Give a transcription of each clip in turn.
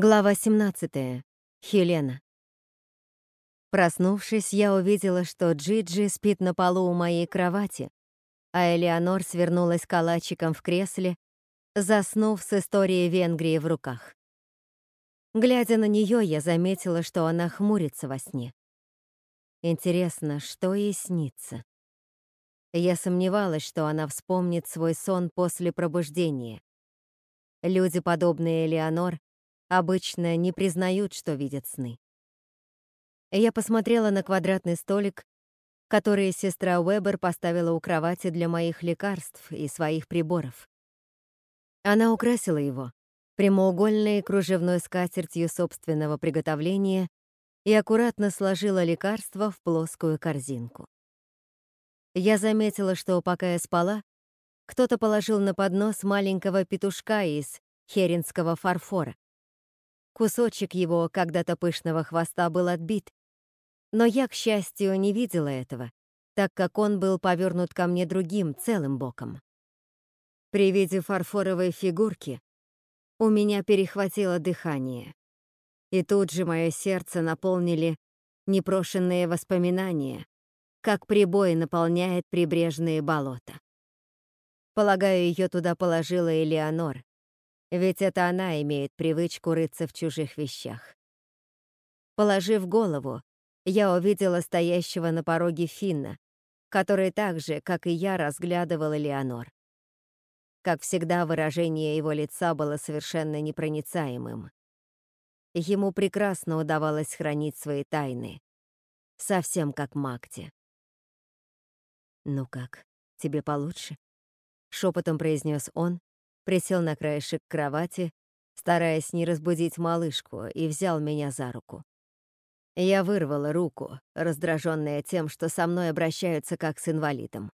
Глава 17. Хелена. Проснувшись, я увидела, что Джиджи спит на полу у моей кровати, а Элеонор свернулась калачиком в кресле, заснув с историей Венгрии в руках. Глядя на нее, я заметила, что она хмурится во сне. Интересно, что ей снится? Я сомневалась, что она вспомнит свой сон после пробуждения. Люди, подобные Элеонор, обычно не признают, что видят сны. Я посмотрела на квадратный столик, который сестра Уэбер поставила у кровати для моих лекарств и своих приборов. Она украсила его прямоугольной кружевной скатертью собственного приготовления и аккуратно сложила лекарства в плоскую корзинку. Я заметила, что пока я спала, кто-то положил на поднос маленького петушка из херенского фарфора. Кусочек его когда-то пышного хвоста был отбит, но я, к счастью, не видела этого, так как он был повернут ко мне другим, целым боком. При виде фарфоровой фигурки у меня перехватило дыхание, и тут же мое сердце наполнили непрошенные воспоминания, как прибой наполняет прибрежные болота. Полагаю, ее туда положила Элеонор, ведь это она имеет привычку рыться в чужих вещах. Положив голову, я увидела стоящего на пороге Финна, который так же, как и я, разглядывал Леонор. Как всегда, выражение его лица было совершенно непроницаемым. Ему прекрасно удавалось хранить свои тайны, совсем как Макте. «Ну как, тебе получше?» — шепотом произнес он, присел на краешек кровати, стараясь не разбудить малышку, и взял меня за руку. Я вырвала руку, раздраженная тем, что со мной обращаются как с инвалидом.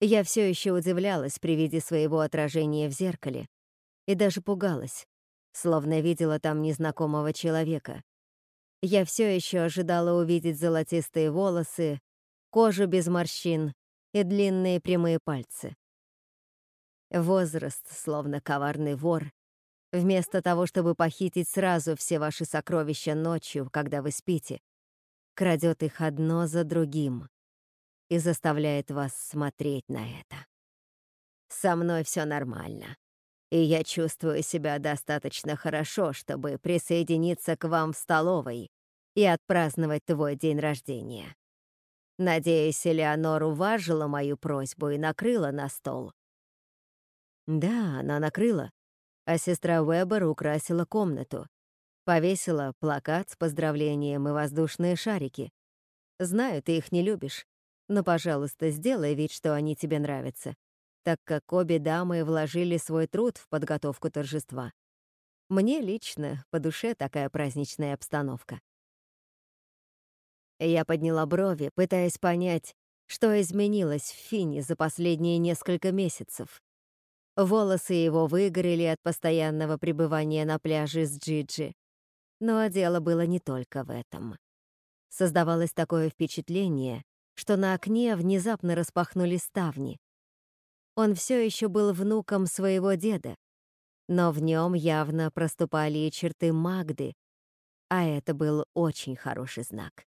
Я все еще удивлялась при виде своего отражения в зеркале и даже пугалась, словно видела там незнакомого человека. Я все еще ожидала увидеть золотистые волосы, кожу без морщин и длинные прямые пальцы. Возраст, словно коварный вор, вместо того, чтобы похитить сразу все ваши сокровища ночью, когда вы спите, крадет их одно за другим и заставляет вас смотреть на это. Со мной все нормально, и я чувствую себя достаточно хорошо, чтобы присоединиться к вам в столовой и отпраздновать твой день рождения. Надеюсь, Элеонор уважила мою просьбу и накрыла на стол. Да, она накрыла, а сестра Уэббер украсила комнату. Повесила плакат с поздравлением и воздушные шарики. Знаю, ты их не любишь, но, пожалуйста, сделай вид, что они тебе нравятся, так как обе дамы вложили свой труд в подготовку торжества. Мне лично по душе такая праздничная обстановка. Я подняла брови, пытаясь понять, что изменилось в Фине за последние несколько месяцев. Волосы его выгорели от постоянного пребывания на пляже с Джиджи. Но дело было не только в этом. Создавалось такое впечатление, что на окне внезапно распахнули ставни. Он все еще был внуком своего деда, но в нем явно проступали и черты Магды, а это был очень хороший знак.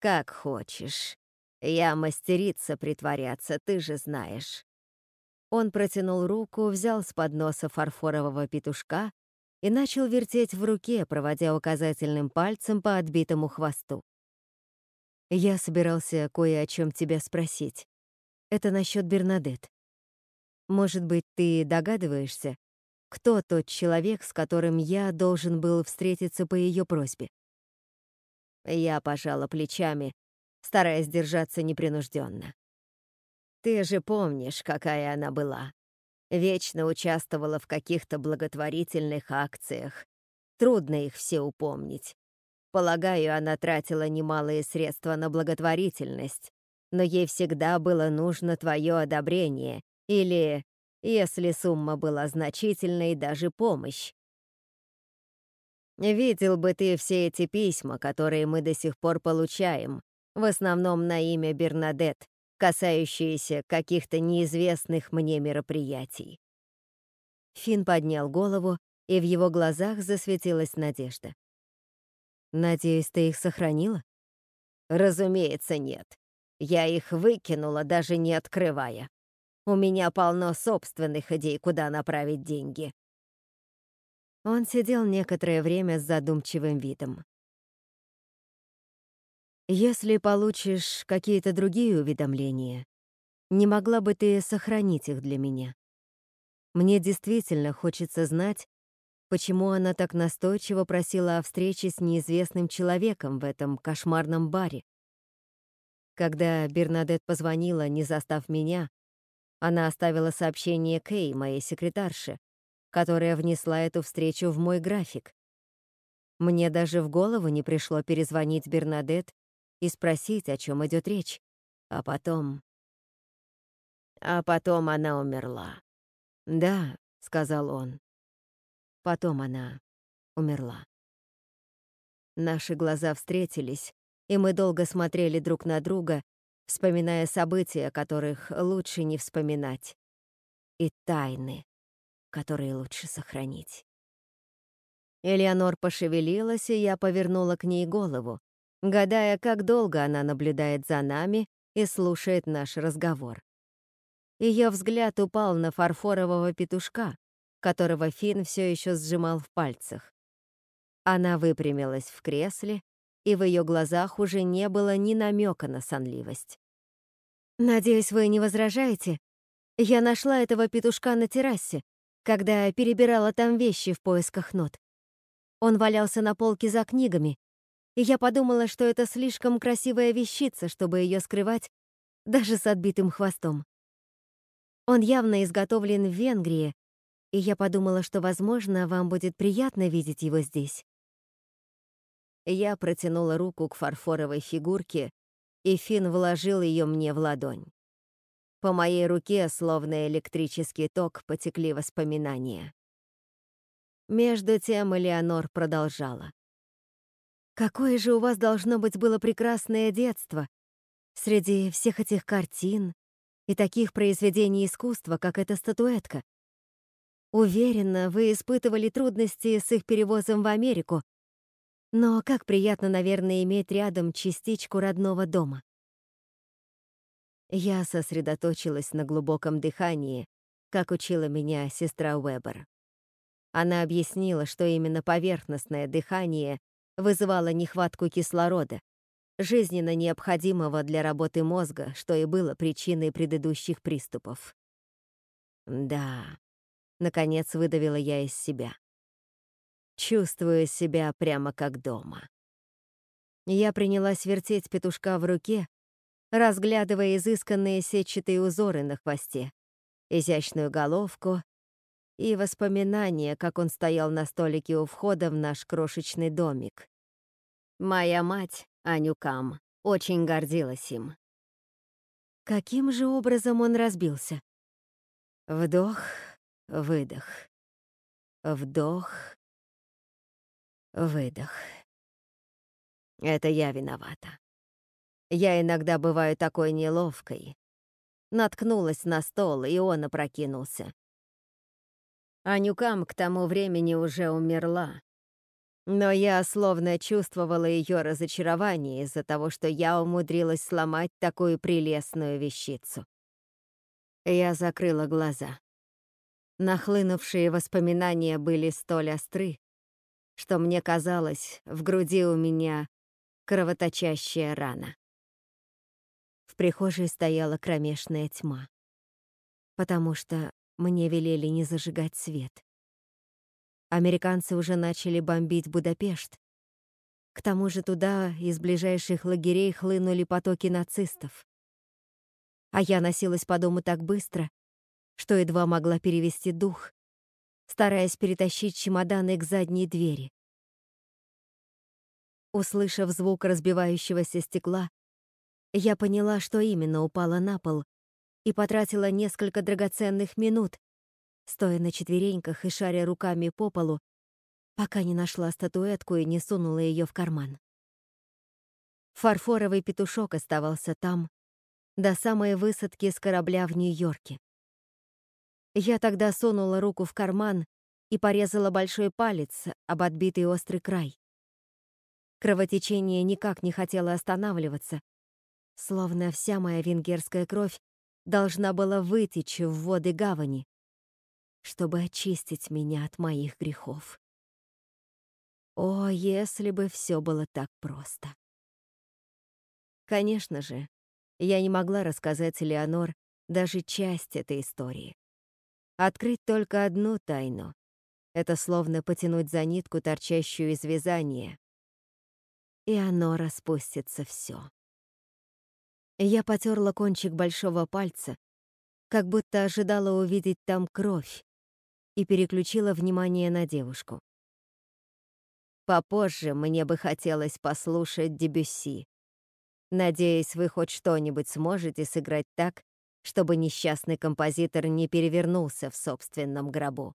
«Как хочешь. Я мастерица притворяться, ты же знаешь. Он протянул руку, взял с подноса фарфорового петушка и начал вертеть в руке, проводя указательным пальцем по отбитому хвосту. «Я собирался кое о чем тебя спросить. Это насчет Бернадет. Может быть, ты догадываешься, кто тот человек, с которым я должен был встретиться по ее просьбе?» Я пожала плечами, стараясь держаться непринужденно. Ты же помнишь, какая она была. Вечно участвовала в каких-то благотворительных акциях. Трудно их все упомнить. Полагаю, она тратила немалые средства на благотворительность, но ей всегда было нужно твое одобрение или, если сумма была значительной, даже помощь. Видел бы ты все эти письма, которые мы до сих пор получаем, в основном на имя Бернадет, касающиеся каких-то неизвестных мне мероприятий. Фин поднял голову и в его глазах засветилась надежда. «Надеюсь, ты их сохранила?» «Разумеется, нет. Я их выкинула, даже не открывая. У меня полно собственных идей, куда направить деньги». Он сидел некоторое время с задумчивым видом. «Если получишь какие-то другие уведомления, не могла бы ты сохранить их для меня? Мне действительно хочется знать, почему она так настойчиво просила о встрече с неизвестным человеком в этом кошмарном баре. Когда Бернадет позвонила, не застав меня, она оставила сообщение Кей, моей секретарше, которая внесла эту встречу в мой график. Мне даже в голову не пришло перезвонить Бернадет и спросить, о чем идет речь. А потом... А потом она умерла. «Да», — сказал он. Потом она умерла. Наши глаза встретились, и мы долго смотрели друг на друга, вспоминая события, которых лучше не вспоминать, и тайны, которые лучше сохранить. Элеонор пошевелилась, и я повернула к ней голову, гадая, как долго она наблюдает за нами и слушает наш разговор. Ее взгляд упал на фарфорового петушка, которого Финн все еще сжимал в пальцах. Она выпрямилась в кресле, и в ее глазах уже не было ни намека на сонливость. «Надеюсь, вы не возражаете? Я нашла этого петушка на террасе, когда перебирала там вещи в поисках нот. Он валялся на полке за книгами, и я подумала, что это слишком красивая вещица, чтобы ее скрывать даже с отбитым хвостом. Он явно изготовлен в Венгрии, и я подумала, что, возможно, вам будет приятно видеть его здесь. Я протянула руку к фарфоровой фигурке, и Финн вложил ее мне в ладонь. По моей руке, словно электрический ток, потекли воспоминания. Между тем Элеонор продолжала. «Какое же у вас должно быть было прекрасное детство среди всех этих картин, и таких произведений искусства, как эта статуэтка. Уверена, вы испытывали трудности с их перевозом в Америку, но как приятно, наверное, иметь рядом частичку родного дома. Я сосредоточилась на глубоком дыхании, как учила меня сестра Уэбер. Она объяснила, что именно поверхностное дыхание вызывало нехватку кислорода, жизненно необходимого для работы мозга, что и было причиной предыдущих приступов. Да, наконец выдавила я из себя. Чувствую себя прямо как дома. Я принялась вертеть петушка в руке, разглядывая изысканные сетчатые узоры на хвосте, изящную головку и воспоминания, как он стоял на столике у входа в наш крошечный домик. Моя мать, Анюкам, очень гордилась им. Каким же образом он разбился? Вдох, выдох. Вдох, выдох. Это я виновата. Я иногда бываю такой неловкой. Наткнулась на стол, и он опрокинулся. Анюкам к тому времени уже умерла, но я словно чувствовала ее разочарование из-за того, что я умудрилась сломать такую прелестную вещицу. Я закрыла глаза. Нахлынувшие воспоминания были столь остры, что мне казалось, в груди у меня кровоточащая рана. В прихожей стояла кромешная тьма, потому что мне велели не зажигать свет. Американцы уже начали бомбить Будапешт. К тому же туда из ближайших лагерей хлынули потоки нацистов. А я носилась по дому так быстро, что едва могла перевести дух, стараясь перетащить чемоданы к задней двери. Услышав звук разбивающегося стекла, я поняла, что именно упала на пол, и потратила несколько драгоценных минут, стоя на четвереньках и шаря руками по полу, пока не нашла статуэтку и не сунула ее в карман. Фарфоровый петушок оставался там до самой высадки с корабля в Нью-Йорке. Я тогда сунула руку в карман и порезала большой палец об отбитый острый край. Кровотечение никак не хотело останавливаться, словно вся моя венгерская кровь должна была вытечь в воды гавани, чтобы очистить меня от моих грехов. О, если бы все было так просто. Конечно же, я не могла рассказать Леонор даже часть этой истории. Открыть только одну тайну — это словно потянуть за нитку, торчащую из вязания, и оно распустится все. Я потерла кончик большого пальца, как будто ожидала увидеть там кровь, и переключила внимание на девушку. Попозже мне бы хотелось послушать Дебюсси. Надеюсь, вы хоть что-нибудь сможете сыграть так, чтобы несчастный композитор не перевернулся в собственном гробу.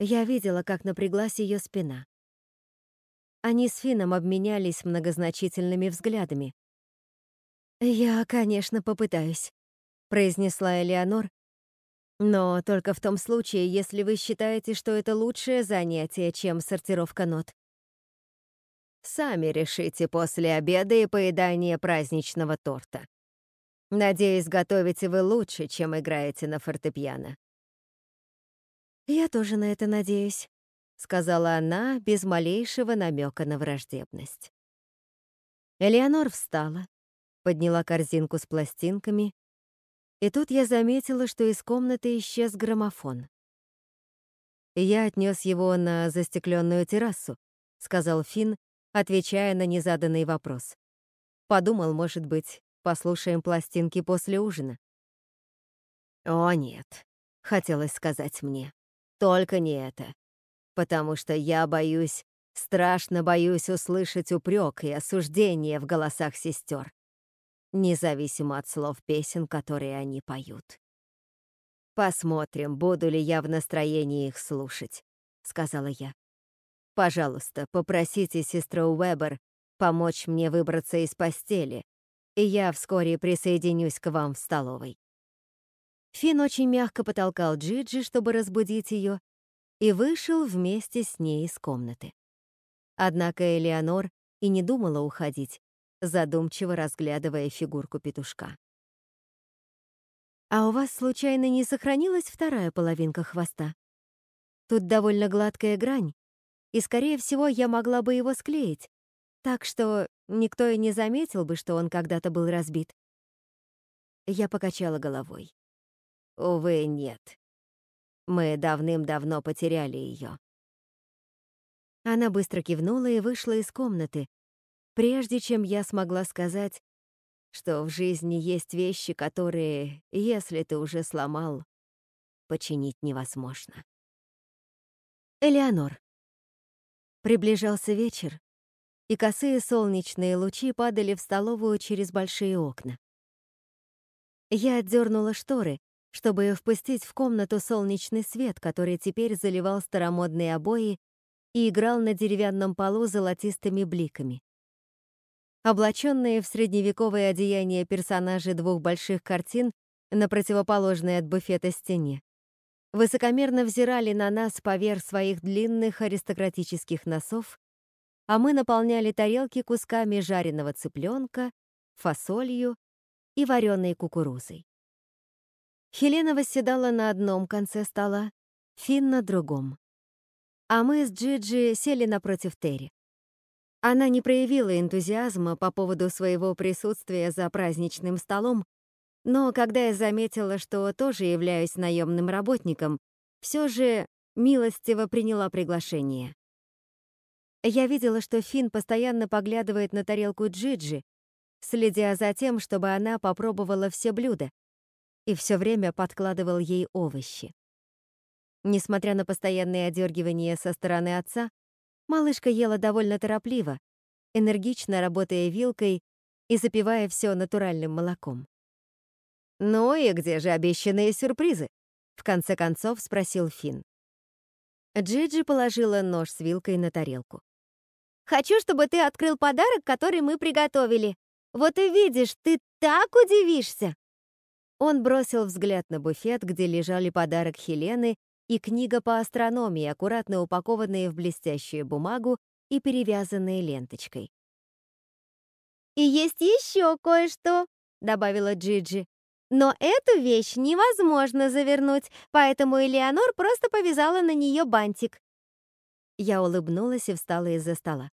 Я видела, как напряглась ее спина. Они с Фином обменялись многозначительными взглядами. «Я, конечно, попытаюсь», — произнесла Элеонор, но только в том случае, если вы считаете, что это лучшее занятие, чем сортировка нот. Сами решите после обеда и поедания праздничного торта. Надеюсь, готовите вы лучше, чем играете на фортепиано. «Я тоже на это надеюсь», — сказала она без малейшего намека на враждебность. Элеонор встала, подняла корзинку с пластинками и тут я заметила, что из комнаты исчез граммофон. «Я отнес его на застекленную террасу», — сказал Финн, отвечая на незаданный вопрос. Подумал, может быть, послушаем пластинки после ужина. «О, нет», — хотелось сказать мне. «Только не это. Потому что я боюсь, страшно боюсь услышать упрек и осуждение в голосах сестер независимо от слов песен, которые они поют. «Посмотрим, буду ли я в настроении их слушать», — сказала я. «Пожалуйста, попросите сестру Уэбер помочь мне выбраться из постели, и я вскоре присоединюсь к вам в столовой». Фин очень мягко потолкал Джиджи, чтобы разбудить ее, и вышел вместе с ней из комнаты. Однако Элеонор и не думала уходить, задумчиво разглядывая фигурку петушка. «А у вас, случайно, не сохранилась вторая половинка хвоста? Тут довольно гладкая грань, и, скорее всего, я могла бы его склеить, так что никто и не заметил бы, что он когда-то был разбит». Я покачала головой. «Увы, нет. Мы давным-давно потеряли ее». Она быстро кивнула и вышла из комнаты, прежде чем я смогла сказать, что в жизни есть вещи, которые, если ты уже сломал, починить невозможно. Элеонор. Приближался вечер, и косые солнечные лучи падали в столовую через большие окна. Я отдернула шторы, чтобы впустить в комнату солнечный свет, который теперь заливал старомодные обои и играл на деревянном полу золотистыми бликами. Облаченные в средневековое одеяние персонажи двух больших картин на противоположной от буфета стене высокомерно взирали на нас поверх своих длинных аристократических носов, а мы наполняли тарелки кусками жареного цыпленка, фасолью и вареной кукурузой. Хелена восседала на одном конце стола, Финн на другом. А мы с Джиджи сели напротив Терри. Она не проявила энтузиазма по поводу своего присутствия за праздничным столом, но когда я заметила, что тоже являюсь наемным работником, все же милостиво приняла приглашение. Я видела, что Финн постоянно поглядывает на тарелку Джиджи, следя за тем, чтобы она попробовала все блюда, и все время подкладывал ей овощи. Несмотря на постоянные одергивания со стороны отца, Малышка ела довольно торопливо, энергично работая вилкой и запивая все натуральным молоком. «Ну и где же обещанные сюрпризы?» — в конце концов спросил Финн. Джиджи положила нож с вилкой на тарелку. «Хочу, чтобы ты открыл подарок, который мы приготовили. Вот и видишь, ты так удивишься!» Он бросил взгляд на буфет, где лежали подарок Хелены и книга по астрономии, аккуратно упакованные в блестящую бумагу и перевязанные ленточкой. «И есть еще кое-что», — добавила Джиджи. «Но эту вещь невозможно завернуть, поэтому Элеонор просто повязала на нее бантик». Я улыбнулась и встала из-за стола.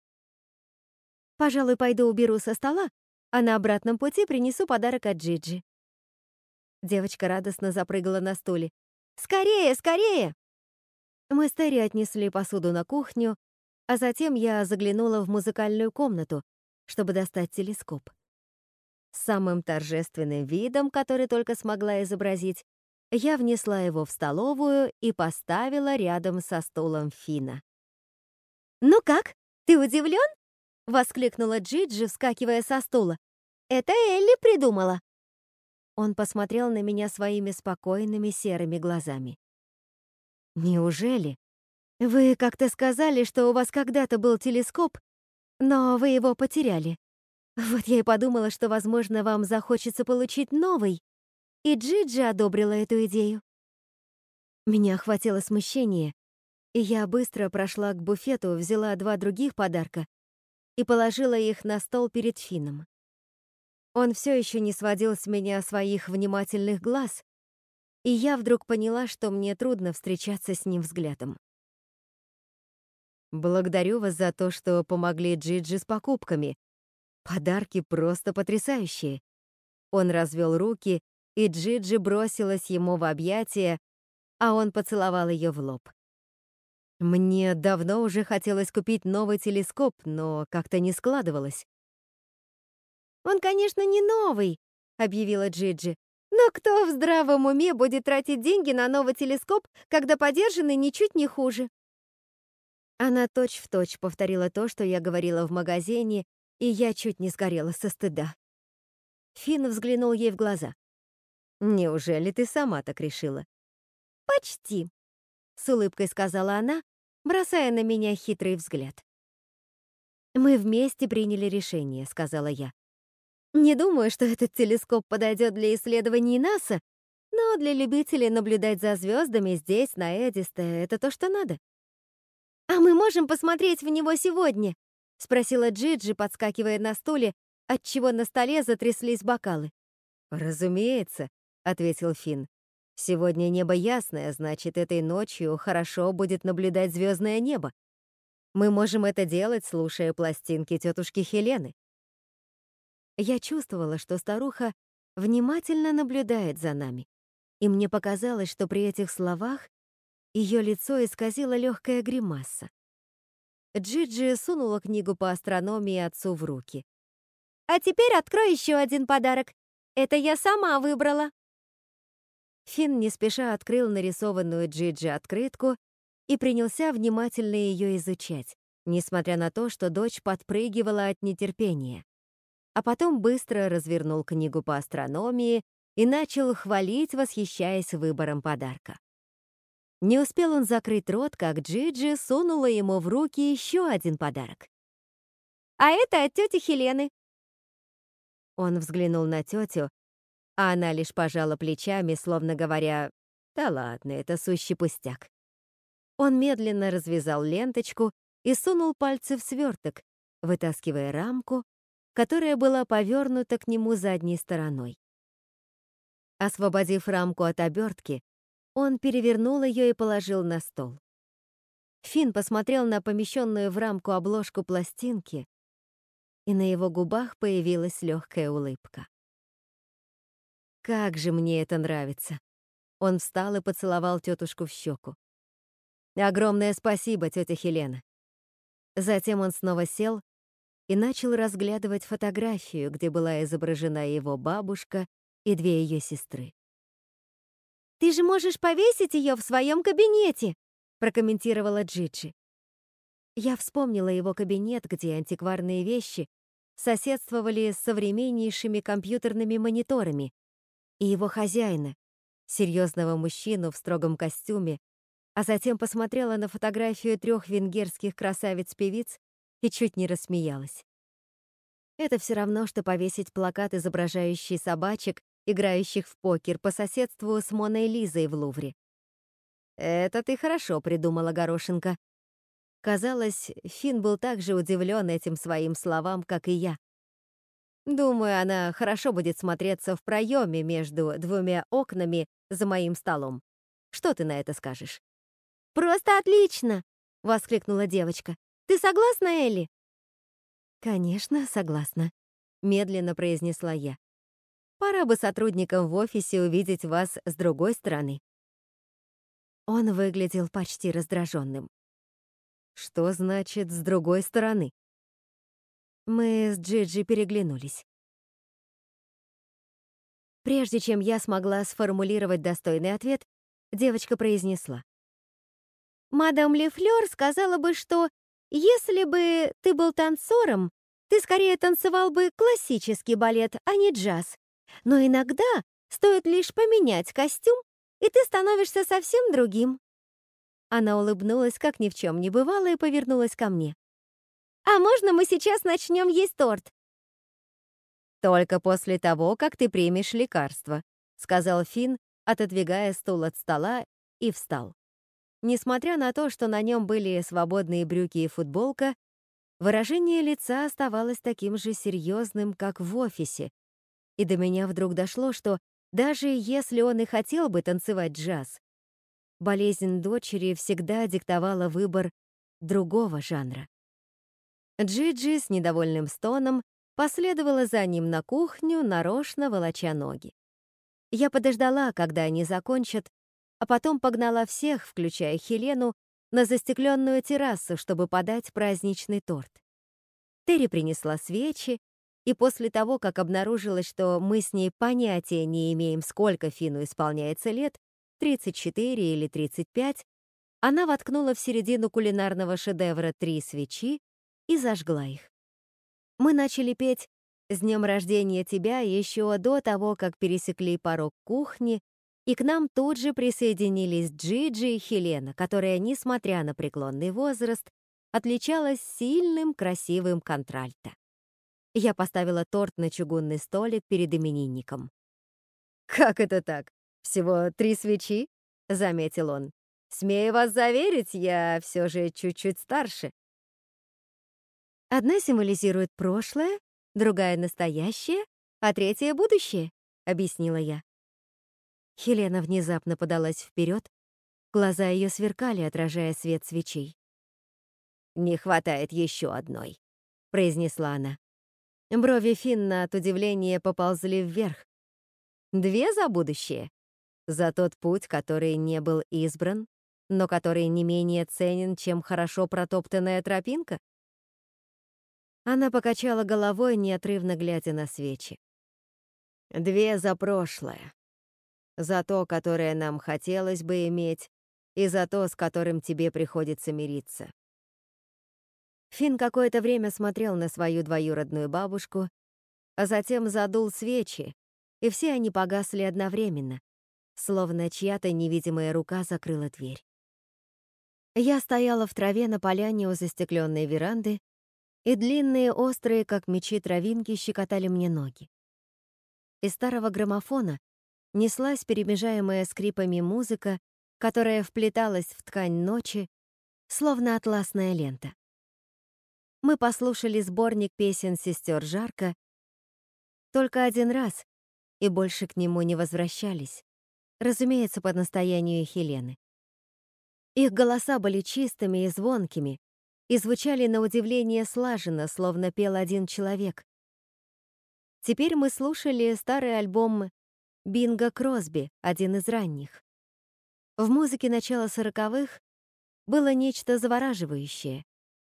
«Пожалуй, пойду уберу со стола, а на обратном пути принесу подарок от Джиджи». Девочка радостно запрыгала на стуле. «Скорее, скорее!» Мы с Терри отнесли посуду на кухню, а затем я заглянула в музыкальную комнату, чтобы достать телескоп. Самым торжественным видом, который только смогла изобразить, я внесла его в столовую и поставила рядом со стулом Фина. «Ну как, ты удивлен?» — воскликнула Джиджи, вскакивая со стула. «Это Элли придумала». Он посмотрел на меня своими спокойными серыми глазами. «Неужели? Вы как-то сказали, что у вас когда-то был телескоп, но вы его потеряли. Вот я и подумала, что, возможно, вам захочется получить новый. И Джиджи одобрила эту идею. Меня охватило смущение, и я быстро прошла к буфету, взяла два других подарка и положила их на стол перед Фином. Он все еще не сводил с меня своих внимательных глаз, и я вдруг поняла, что мне трудно встречаться с ним взглядом. Благодарю вас за то, что помогли Джиджи с покупками. Подарки просто потрясающие. Он развел руки, и Джиджи бросилась ему в объятия, а он поцеловал ее в лоб. Мне давно уже хотелось купить новый телескоп, но как-то не складывалось. «Он, конечно, не новый», — объявила Джиджи. «Но кто в здравом уме будет тратить деньги на новый телескоп, когда подержанный ничуть не хуже?» Она точь-в-точь точь повторила то, что я говорила в магазине, и я чуть не сгорела со стыда. Финн взглянул ей в глаза. «Неужели ты сама так решила?» «Почти», — с улыбкой сказала она, бросая на меня хитрый взгляд. «Мы вместе приняли решение», — сказала я. «Не думаю, что этот телескоп подойдет для исследований НАСА, но для любителей наблюдать за звездами здесь, на Эдисте, это то, что надо. «А мы можем посмотреть в него сегодня?» — спросила Джиджи, подскакивая на стуле, отчего на столе затряслись бокалы. «Разумеется», — ответил Финн. «Сегодня небо ясное, значит, этой ночью хорошо будет наблюдать звездное небо. Мы можем это делать, слушая пластинки тетушки Хелены». Я чувствовала, что старуха внимательно наблюдает за нами, и мне показалось, что при этих словах ее лицо исказило легкая гримаса. Джиджи сунула книгу по астрономии отцу в руки. «А теперь открой еще один подарок. Это я сама выбрала». Финн не спеша открыл нарисованную Джиджи открытку и принялся внимательно ее изучать, несмотря на то, что дочь подпрыгивала от нетерпения. А потом быстро развернул книгу по астрономии и начал хвалить, восхищаясь выбором подарка. Не успел он закрыть рот, как Джиджи сунула ему в руки еще один подарок. «А это от тети Хелены». Он взглянул на тетю, а она лишь пожала плечами, словно говоря, «Да ладно, это сущий пустяк». Он медленно развязал ленточку и сунул пальцы в сверток, вытаскивая рамку, которая была повернута к нему задней стороной. Освободив рамку от обертки, он перевернул ее и положил на стол. Финн посмотрел на помещенную в рамку обложку пластинки, и на его губах появилась легкая улыбка. «Как же мне это нравится!» Он встал и поцеловал тетушку в щеку. «Огромное спасибо, тетя Хелена!» Затем он снова сел и начал разглядывать фотографию, где была изображена его бабушка и две ее сестры. «Ты же можешь повесить ее в своем кабинете», прокомментировала Джиджи. Я вспомнила его кабинет, где антикварные вещи соседствовали с современнейшими компьютерными мониторами, и его хозяина, серьезного мужчину в строгом костюме, а затем посмотрела на фотографию трех венгерских красавиц-певиц и чуть не рассмеялась. Это все равно, что повесить плакат, изображающий собачек играющих в покер по соседству с Моной Лизой в Лувре. Это ты хорошо придумала, Горошенко. Казалось, Финн был так же удивлен этим своим словам, как и я. Думаю, она хорошо будет смотреться в проеме между двумя окнами за моим столом. Что ты на это скажешь? «Просто отлично!» — воскликнула девочка. «Ты согласна, Элли?» «Конечно, согласна», — медленно произнесла я. «Пора бы сотрудникам в офисе увидеть вас с другой стороны». Он выглядел почти раздраженным. «Что значит «с другой стороны»?» Мы с Джиджи переглянулись. Прежде чем я смогла сформулировать достойный ответ, девочка произнесла. «Мадам Лефлёр сказала бы, что если бы ты был танцором, ты скорее танцевал бы классический балет, а не джаз. Но иногда стоит лишь поменять костюм, и ты становишься совсем другим». Она улыбнулась, как ни в чем не бывало, и повернулась ко мне. «А можно мы сейчас начнем есть торт?» «Только после того, как ты примешь лекарство», — сказал Финн, отодвигая стул от стола, и встал. Несмотря на то, что на нем были свободные брюки и футболка, выражение лица оставалось таким же серьезным, как в офисе, и до меня вдруг дошло, что даже если он и хотел бы танцевать джаз, болезнь дочери всегда диктовала выбор другого жанра. Джиджи с недовольным стоном последовала за ним на кухню, нарочно волоча ноги. Я подождала, когда они закончат, а потом погнала всех, включая Хелену, на застекленную террасу, чтобы подать праздничный торт. Терри принесла свечи, и после того, как обнаружилось, что мы с ней понятия не имеем, сколько Фину исполняется лет, 34 или 35, она воткнула в середину кулинарного шедевра три свечи и зажгла их. Мы начали петь «С днем рождения тебя» еще до того, как пересекли порог кухни, и к нам тут же присоединились Джиджи и Хелена, которая, несмотря на преклонный возраст, отличалась сильным красивым контральто. Я поставила торт на чугунный столик перед именинником. «Как это так? Всего три свечи?» — заметил он. «Смею вас заверить, я все же чуть-чуть старше». Одна символизирует прошлое, другая — настоящее, а третья — будущее», — объяснила я. Хелена внезапно подалась вперед, глаза ее сверкали, отражая свет свечей. «Не хватает еще одной», — произнесла она. Брови Финна от удивления поползли вверх. «Две за будущее? За тот путь, который не был избран, но который не менее ценен, чем хорошо протоптанная тропинка?» Она покачала головой, неотрывно глядя на свечи. Две за прошлое. За то, которое нам хотелось бы иметь, и за то, с которым тебе приходится мириться. Фин какое-то время смотрел на свою двоюродную бабушку, а затем задул свечи, и все они погасли одновременно, словно чья-то невидимая рука закрыла дверь. Я стояла в траве на поляне у застекленной веранды и длинные, острые, как мечи, травинки щекотали мне ноги. Из старого граммофона неслась перемежаемая скрипами музыка, которая вплеталась в ткань ночи, словно атласная лента. Мы послушали сборник песен сестер Жарко только один раз и больше к нему не возвращались, разумеется, по настоянию Хелены. Их голоса были чистыми и звонкими, и звучали на удивление слаженно, словно пел один человек. Теперь мы слушали старый альбом Бинга Кросби, один из ранних. В музыке начала сороковых было нечто завораживающее,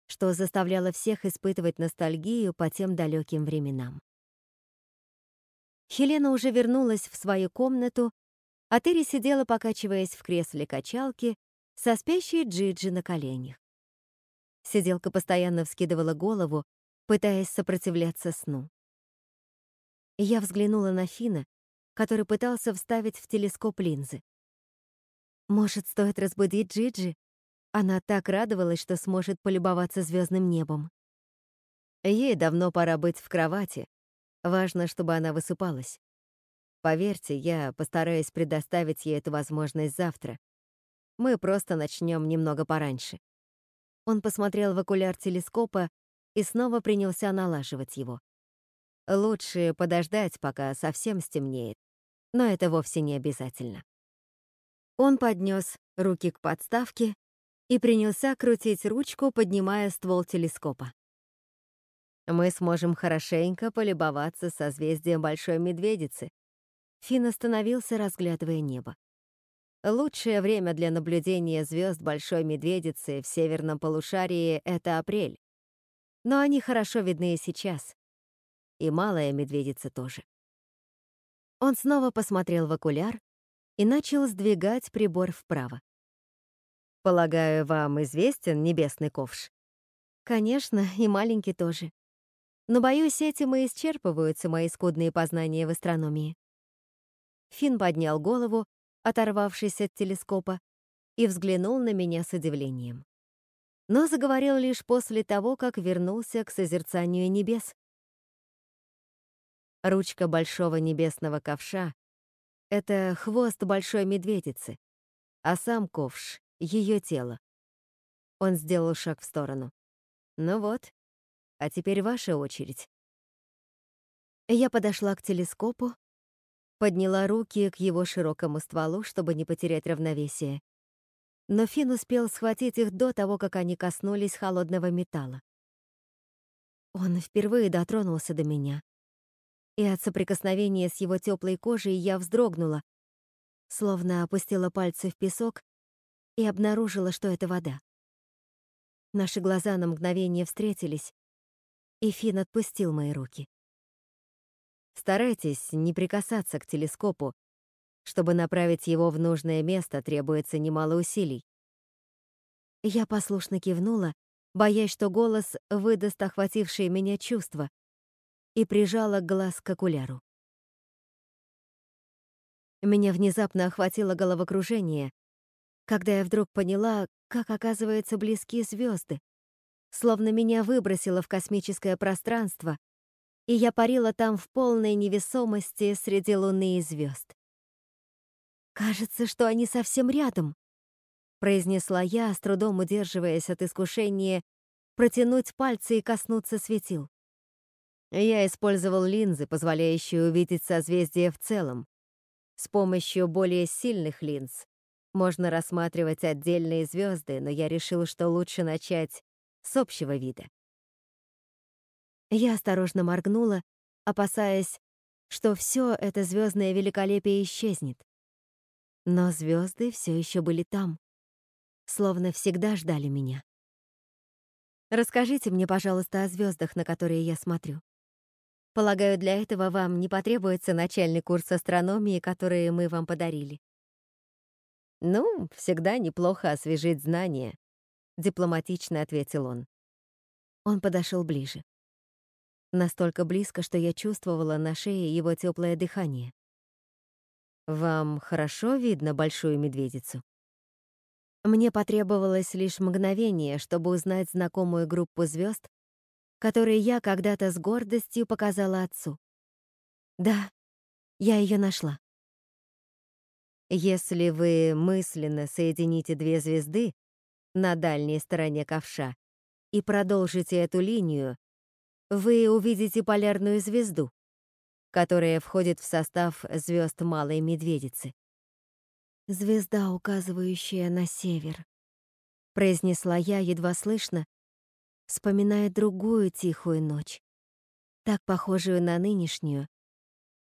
что заставляло всех испытывать ностальгию по тем далеким временам. Хелена уже вернулась в свою комнату, а Терри сидела, покачиваясь в кресле качалки, со спящей Джиджи на коленях. Сиделка постоянно вскидывала голову, пытаясь сопротивляться сну. Я взглянула на Фина, который пытался вставить в телескоп линзы. Может, стоит разбудить Джиджи? Она так радовалась, что сможет полюбоваться звездным небом. Ей давно пора быть в кровати. Важно, чтобы она высыпалась. Поверьте, я постараюсь предоставить ей эту возможность завтра. мы просто начнем немного пораньше. Он посмотрел в окуляр телескопа и снова принялся налаживать его. Лучше подождать, пока совсем стемнеет, но это вовсе не обязательно. Он поднес руки к подставке и принялся крутить ручку, поднимая ствол телескопа. Мы сможем хорошенько полюбоваться созвездием Большой Медведицы. Финн остановился, разглядывая небо. Лучшее время для наблюдения звезд Большой Медведицы в северном полушарии — это апрель. Но они хорошо видны и сейчас. И Малая Медведица тоже. Он снова посмотрел в окуляр и начал сдвигать прибор вправо. «Полагаю, вам известен небесный ковш?» «Конечно, и маленький тоже. Но, боюсь, этим и исчерпываются мои скудные познания в астрономии». Финн поднял голову оторвавшись от телескопа, и взглянул на меня с удивлением. Но заговорил лишь после того, как вернулся к созерцанию небес. Ручка большого небесного ковша — это хвост большой медведицы, а сам ковш — ее тело. Он сделал шаг в сторону. «Ну вот, а теперь ваша очередь». Я подошла к телескопу, подняла руки к его широкому стволу, чтобы не потерять равновесие. Но Фин успел схватить их до того, как они коснулись холодного металла. Он впервые дотронулся до меня. И от соприкосновения с его теплой кожей я вздрогнула, словно опустила пальцы в песок и обнаружила, что это вода. Наши глаза на мгновение встретились, и Фин отпустил мои руки. Старайтесь не прикасаться к телескопу. Чтобы направить его в нужное место, требуется немало усилий. Я послушно кивнула, боясь, что голос выдаст охватившее меня чувство, и прижала глаз к окуляру. Меня внезапно охватило головокружение, когда я вдруг поняла, как, оказывается, близки звезды, словно меня выбросило в космическое пространство, и я парила там в полной невесомости среди луны и звезд. «Кажется, что они совсем рядом», — произнесла я, с трудом удерживаясь от искушения протянуть пальцы и коснуться светил. Я использовал линзы, позволяющие увидеть созвездие в целом. С помощью более сильных линз можно рассматривать отдельные звезды, но я решил, что лучше начать с общего вида. Я осторожно моргнула, опасаясь, что все это звездное великолепие исчезнет. Но звезды все еще были там, словно всегда ждали меня. Расскажите мне, пожалуйста, о звездах, на которые я смотрю. Полагаю, для этого вам не потребуется начальный курс астрономии, который мы вам подарили. Ну, всегда неплохо освежить знания, дипломатично ответил он. Он подошел ближе. Настолько близко, что я чувствовала на шее его теплое дыхание. «Вам хорошо видно большую медведицу?» Мне потребовалось лишь мгновение, чтобы узнать знакомую группу звезд, которые я когда-то с гордостью показала отцу. Да, я ее нашла. Если вы мысленно соедините две звезды на дальней стороне ковша и продолжите эту линию, вы увидите полярную звезду, которая входит в состав звезд Малой Медведицы. «Звезда, указывающая на север», — произнесла я едва слышно, вспоминая другую тихую ночь, так похожую на нынешнюю,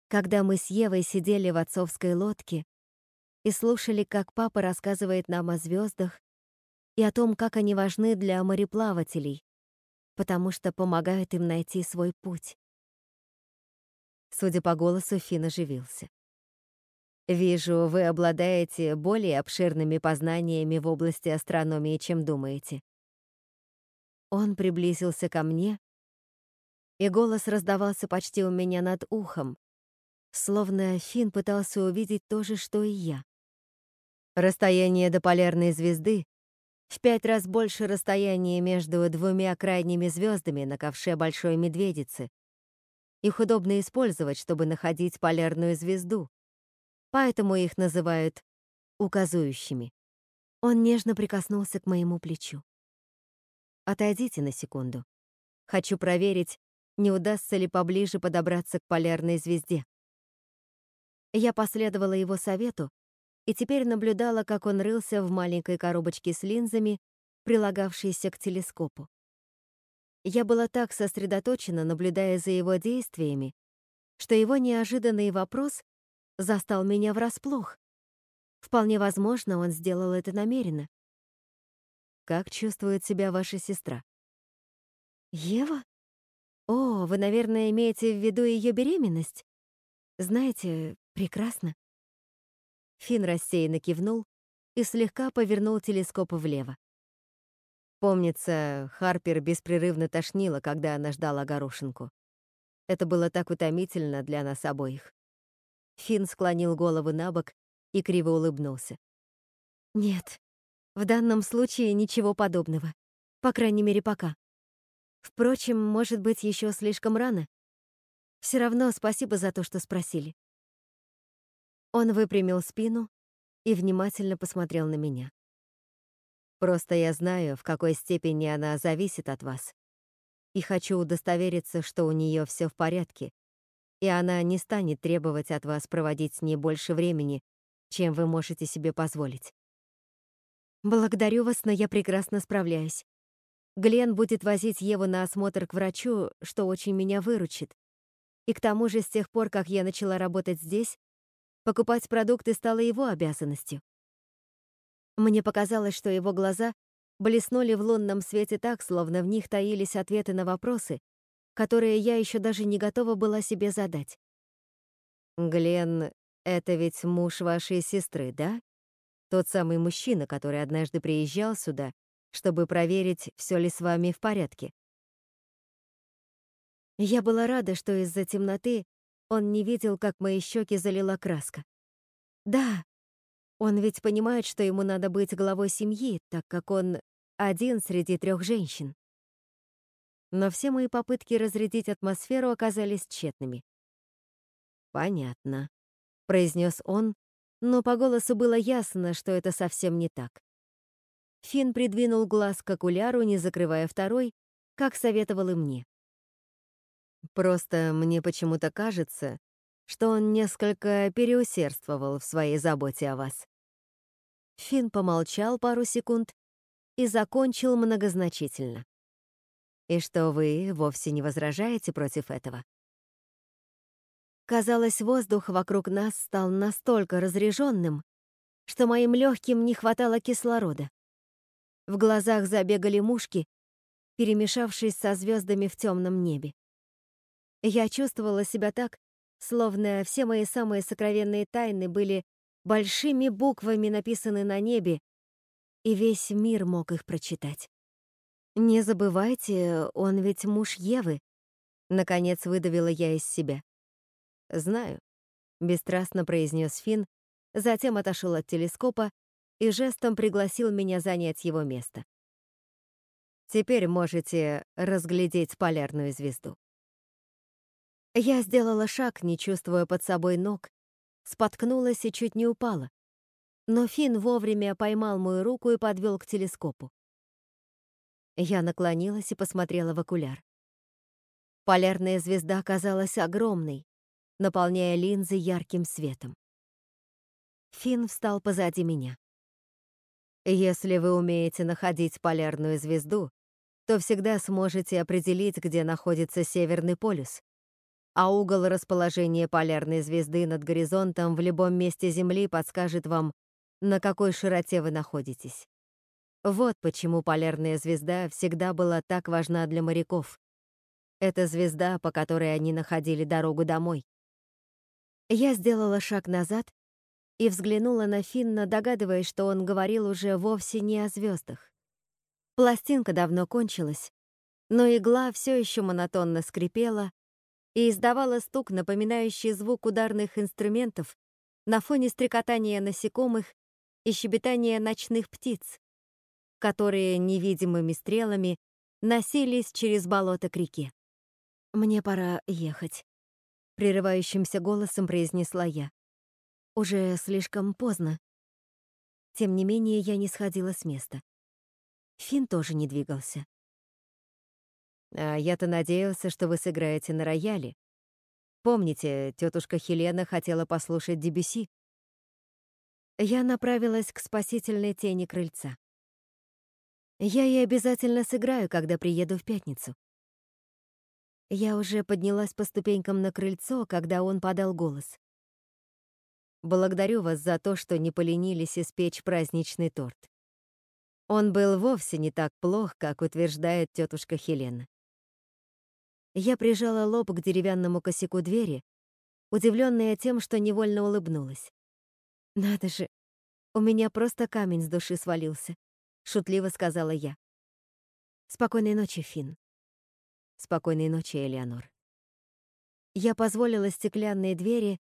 когда мы с Евой сидели в отцовской лодке и слушали, как папа рассказывает нам о звездах и о том, как они важны для мореплавателей, потому что помогают им найти свой путь. Судя по голосу, Фин оживился. «Вижу, вы обладаете более обширными познаниями в области астрономии, чем думаете». Он приблизился ко мне, и голос раздавался почти у меня над ухом, словно Фин пытался увидеть то же, что и я. Расстояние до полярной звезды в пять раз больше расстояния между двумя крайними звездами на ковше Большой Медведицы. Их удобно использовать, чтобы находить полярную звезду, поэтому их называют указующими. Он нежно прикоснулся к моему плечу. «Отойдите на секунду. Хочу проверить, не удастся ли поближе подобраться к полярной звезде». Я последовала его совету и теперь наблюдала, как он рылся в маленькой коробочке с линзами, прилагавшейся к телескопу. Я была так сосредоточена, наблюдая за его действиями, что его неожиданный вопрос застал меня врасплох. Вполне возможно, он сделал это намеренно. «Как чувствует себя ваша сестра?» «Ева? О, вы, наверное, имеете в виду ее беременность? Знаете, прекрасно». Фин рассеянно кивнул и слегка повернул телескоп влево. Помнится, Харпер беспрерывно тошнила, когда она ждала горошинку. Это было так утомительно для нас обоих. Фин склонил голову на бок и криво улыбнулся. «Нет, в данном случае ничего подобного. По крайней мере, пока. Впрочем, может быть, еще слишком рано. Все равно спасибо за то, что спросили». Он выпрямил спину и внимательно посмотрел на меня. Просто я знаю, в какой степени она зависит от вас. И хочу удостовериться, что у нее все в порядке, и она не станет требовать от вас проводить с ней больше времени, чем вы можете себе позволить. Благодарю вас, но я прекрасно справляюсь. Глен будет возить Еву на осмотр к врачу, что очень меня выручит. И к тому же с тех пор, как я начала работать здесь, покупать продукты стало его обязанностью. Мне показалось, что его глаза блеснули в лунном свете так, словно в них таились ответы на вопросы, которые я еще даже не готова была себе задать. «Глен, это ведь муж вашей сестры, да? Тот самый мужчина, который однажды приезжал сюда, чтобы проверить, все ли с вами в порядке». Я была рада, что из-за темноты он не видел, как мои щеки залила краска. «Да, он ведь понимает, что ему надо быть главой семьи, так как он один среди трех женщин. Но все мои попытки разрядить атмосферу оказались тщетными. «Понятно», — произнес он, но по голосу было ясно, что это совсем не так. Финн придвинул глаз к окуляру, не закрывая второй, как советовал и мне. «Просто мне почему-то кажется, что он несколько переусердствовал в своей заботе о вас. Фин помолчал пару секунд и закончил многозначительно. «И что вы вовсе не возражаете против этого?» Казалось, воздух вокруг нас стал настолько разреженным, что моим легким не хватало кислорода. В глазах забегали мушки, перемешавшись со звездами в темном небе. Я чувствовала себя так, словно все мои самые сокровенные тайны были большими буквами написаны на небе, и весь мир мог их прочитать. «Не забывайте, он ведь муж Евы», — наконец выдавила я из себя. «Знаю», — бесстрастно произнес Финн, затем отошел от телескопа и жестом пригласил меня занять его место. «Теперь можете разглядеть полярную звезду». Я сделала шаг, не чувствуя под собой ног, споткнулась и чуть не упала. Но Финн вовремя поймал мою руку и подвел к телескопу. Я наклонилась и посмотрела в окуляр. Полярная звезда казалась огромной, наполняя линзы ярким светом. Финн встал позади меня. Если вы умеете находить полярную звезду, то всегда сможете определить, где находится Северный полюс, а угол расположения полярной звезды над горизонтом в любом месте Земли подскажет вам, на какой широте вы находитесь. Вот почему полярная звезда всегда была так важна для моряков. Это звезда, по которой они находили дорогу домой. Я сделала шаг назад и взглянула на Финна, догадываясь, что он говорил уже вовсе не о звездах. Пластинка давно кончилась, но игла все еще монотонно скрипела, и издавала стук, напоминающий звук ударных инструментов на фоне стрекотания насекомых и щебетания ночных птиц, которые невидимыми стрелами носились через болото к реке. «Мне пора ехать», — прерывающимся голосом произнесла я. «Уже слишком поздно». Тем не менее, я не сходила с места. Финн тоже не двигался. А я-то надеялся, что вы сыграете на рояле. Помните, тетушка Хелена хотела послушать Дебюси? Я направилась к спасительной тени крыльца. Я ей обязательно сыграю, когда приеду в пятницу. Я уже поднялась по ступенькам на крыльцо, когда он подал голос. Благодарю вас за то, что не поленились испечь праздничный торт. Он был вовсе не так плох, как утверждает тетушка Хелена. Я прижала лоб к деревянному косяку двери, удивленная тем, что невольно улыбнулась. «Надо же, у меня просто камень с души свалился», — шутливо сказала я. «Спокойной ночи, Финн». Спокойной ночи, Элеонор. Я позволила стеклянные двери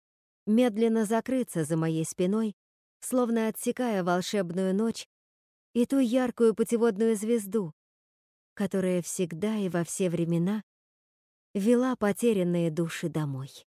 медленно закрыться за моей спиной, словно отсекая волшебную ночь и ту яркую путеводную звезду, которая всегда и во все времена вела потерянные души домой.